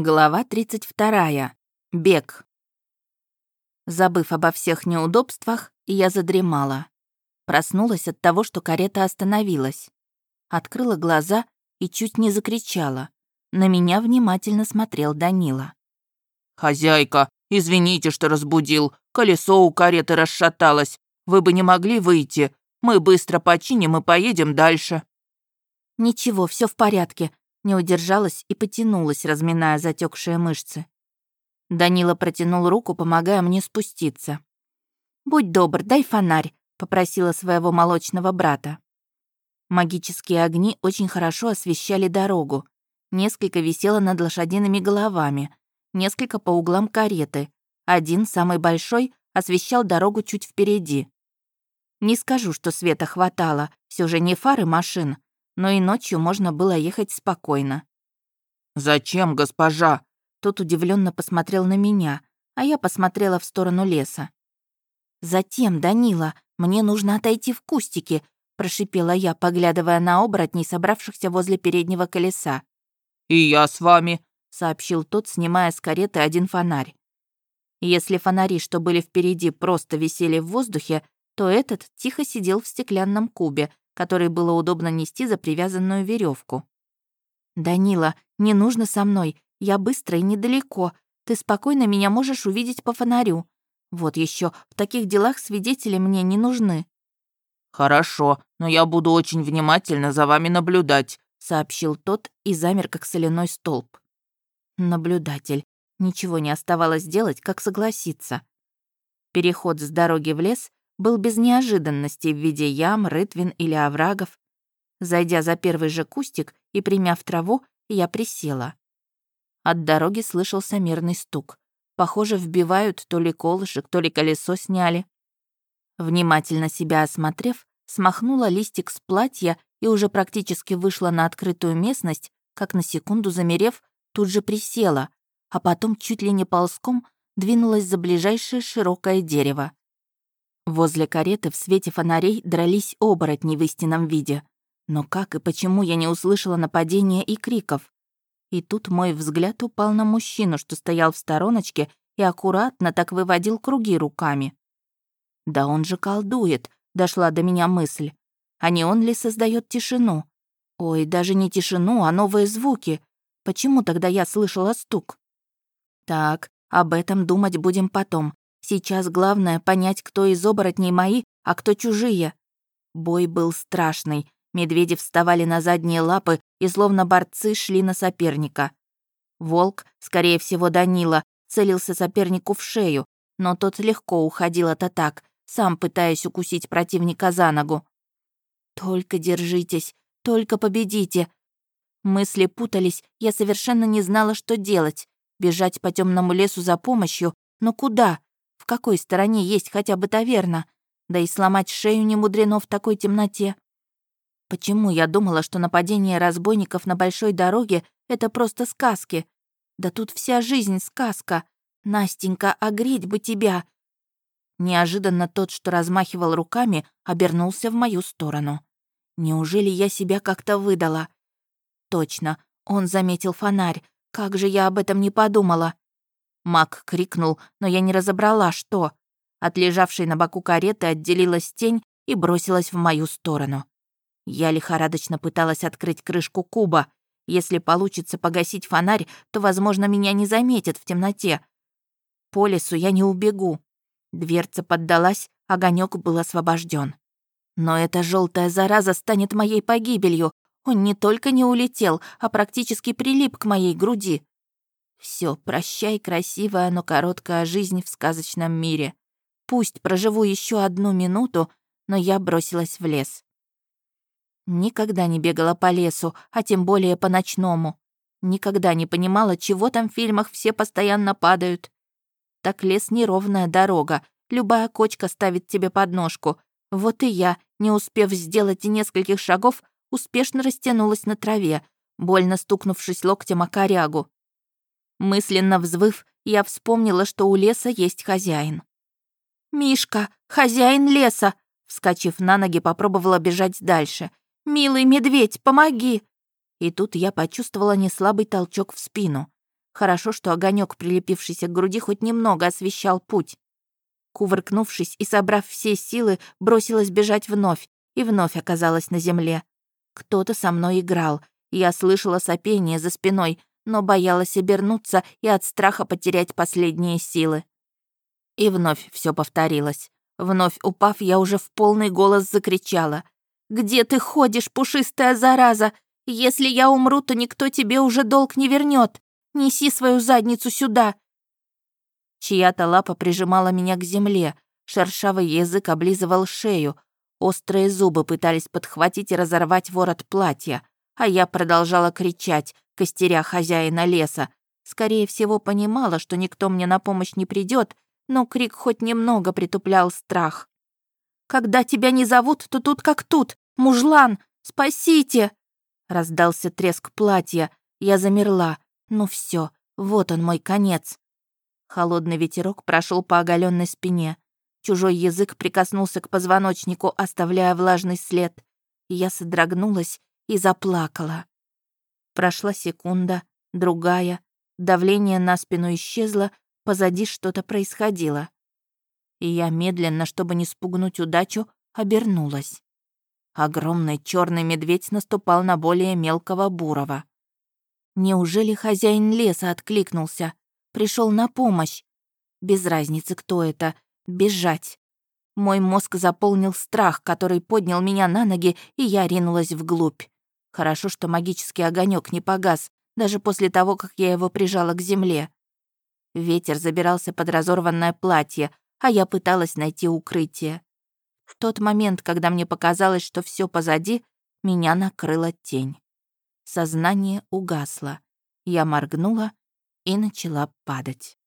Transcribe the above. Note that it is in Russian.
Глава 32. Бег. Забыв обо всех неудобствах, я задремала. Проснулась от того, что карета остановилась. Открыла глаза и чуть не закричала. На меня внимательно смотрел Данила. «Хозяйка, извините, что разбудил. Колесо у кареты расшаталось. Вы бы не могли выйти. Мы быстро починим и поедем дальше». «Ничего, все в порядке не удержалась и потянулась, разминая затекшие мышцы. Данила протянул руку, помогая мне спуститься. «Будь добр, дай фонарь», — попросила своего молочного брата. Магические огни очень хорошо освещали дорогу. Несколько висело над лошадиными головами, несколько по углам кареты. Один, самый большой, освещал дорогу чуть впереди. Не скажу, что света хватало, все же не фары машин, но и ночью можно было ехать спокойно. «Зачем, госпожа?» Тот удивленно посмотрел на меня, а я посмотрела в сторону леса. «Затем, Данила, мне нужно отойти в кустики», прошипела я, поглядывая на оборотней, собравшихся возле переднего колеса. «И я с вами», — сообщил тот, снимая с кареты один фонарь. Если фонари, что были впереди, просто висели в воздухе, то этот тихо сидел в стеклянном кубе, который было удобно нести за привязанную веревку. «Данила, не нужно со мной. Я быстро и недалеко. Ты спокойно меня можешь увидеть по фонарю. Вот еще в таких делах свидетели мне не нужны». «Хорошо, но я буду очень внимательно за вами наблюдать», сообщил тот и замер, как соляной столб. Наблюдатель. Ничего не оставалось делать, как согласиться. Переход с дороги в лес был без неожиданностей в виде ям, рытвин или оврагов. Зайдя за первый же кустик и примяв траву, я присела. От дороги слышался мерный стук. Похоже, вбивают то ли колышек, то ли колесо сняли. Внимательно себя осмотрев, смахнула листик с платья и уже практически вышла на открытую местность, как на секунду замерев, тут же присела, а потом чуть ли не ползком двинулась за ближайшее широкое дерево. Возле кареты в свете фонарей дрались оборотни в истинном виде. Но как и почему я не услышала нападения и криков? И тут мой взгляд упал на мужчину, что стоял в стороночке и аккуратно так выводил круги руками. «Да он же колдует», — дошла до меня мысль. «А не он ли создает тишину? Ой, даже не тишину, а новые звуки. Почему тогда я слышала стук?» «Так, об этом думать будем потом. Сейчас главное понять, кто из оборотней мои, а кто чужие. Бой был страшный. Медведи вставали на задние лапы и словно борцы шли на соперника. Волк, скорее всего Данила, целился сопернику в шею, но тот легко уходил от атак, сам пытаясь укусить противника за ногу. «Только держитесь, только победите!» Мысли путались, я совершенно не знала, что делать. Бежать по темному лесу за помощью, но куда? В какой стороне есть хотя бы таверна? Да и сломать шею не мудрено в такой темноте. Почему я думала, что нападение разбойников на большой дороге — это просто сказки? Да тут вся жизнь сказка. Настенька, огреть бы тебя!» Неожиданно тот, что размахивал руками, обернулся в мою сторону. Неужели я себя как-то выдала? Точно, он заметил фонарь. Как же я об этом не подумала? Мак крикнул, но я не разобрала, что. От лежавшей на боку кареты отделилась тень и бросилась в мою сторону. Я лихорадочно пыталась открыть крышку куба. Если получится погасить фонарь, то, возможно, меня не заметят в темноте. По лесу я не убегу. Дверца поддалась, огонек был освобожден. Но эта желтая зараза станет моей погибелью. Он не только не улетел, а практически прилип к моей груди. Все, прощай, красивая, но короткая жизнь в сказочном мире. Пусть проживу еще одну минуту, но я бросилась в лес. Никогда не бегала по лесу, а тем более по ночному. Никогда не понимала, чего там в фильмах все постоянно падают. Так лес неровная дорога, любая кочка ставит тебе подножку. Вот и я, не успев сделать и нескольких шагов, успешно растянулась на траве, больно стукнувшись локтем о корягу. Мысленно взвыв, я вспомнила, что у леса есть хозяин. «Мишка, хозяин леса!» Вскочив на ноги, попробовала бежать дальше. «Милый медведь, помоги!» И тут я почувствовала неслабый толчок в спину. Хорошо, что огонек, прилепившийся к груди, хоть немного освещал путь. Кувыркнувшись и собрав все силы, бросилась бежать вновь и вновь оказалась на земле. Кто-то со мной играл. Я слышала сопение за спиной, но боялась обернуться и от страха потерять последние силы. И вновь все повторилось. Вновь упав, я уже в полный голос закричала. «Где ты ходишь, пушистая зараза? Если я умру, то никто тебе уже долг не вернет. Неси свою задницу сюда!» Чья-то лапа прижимала меня к земле, шершавый язык облизывал шею, острые зубы пытались подхватить и разорвать ворот платья, а я продолжала кричать, костеря хозяина леса. Скорее всего, понимала, что никто мне на помощь не придет, но крик хоть немного притуплял страх. «Когда тебя не зовут, то тут как тут! Мужлан! Спасите!» Раздался треск платья. Я замерла. Ну все, вот он мой конец. Холодный ветерок прошел по оголенной спине. Чужой язык прикоснулся к позвоночнику, оставляя влажный след. Я содрогнулась и заплакала. Прошла секунда, другая. Давление на спину исчезло, позади что-то происходило. И я медленно, чтобы не спугнуть удачу, обернулась. Огромный черный медведь наступал на более мелкого бурого. Неужели хозяин леса откликнулся? Пришел на помощь? Без разницы, кто это. Бежать. Мой мозг заполнил страх, который поднял меня на ноги, и я ринулась вглубь. Хорошо, что магический огонек не погас, даже после того, как я его прижала к земле. Ветер забирался под разорванное платье, а я пыталась найти укрытие. В тот момент, когда мне показалось, что все позади, меня накрыла тень. Сознание угасло. Я моргнула и начала падать.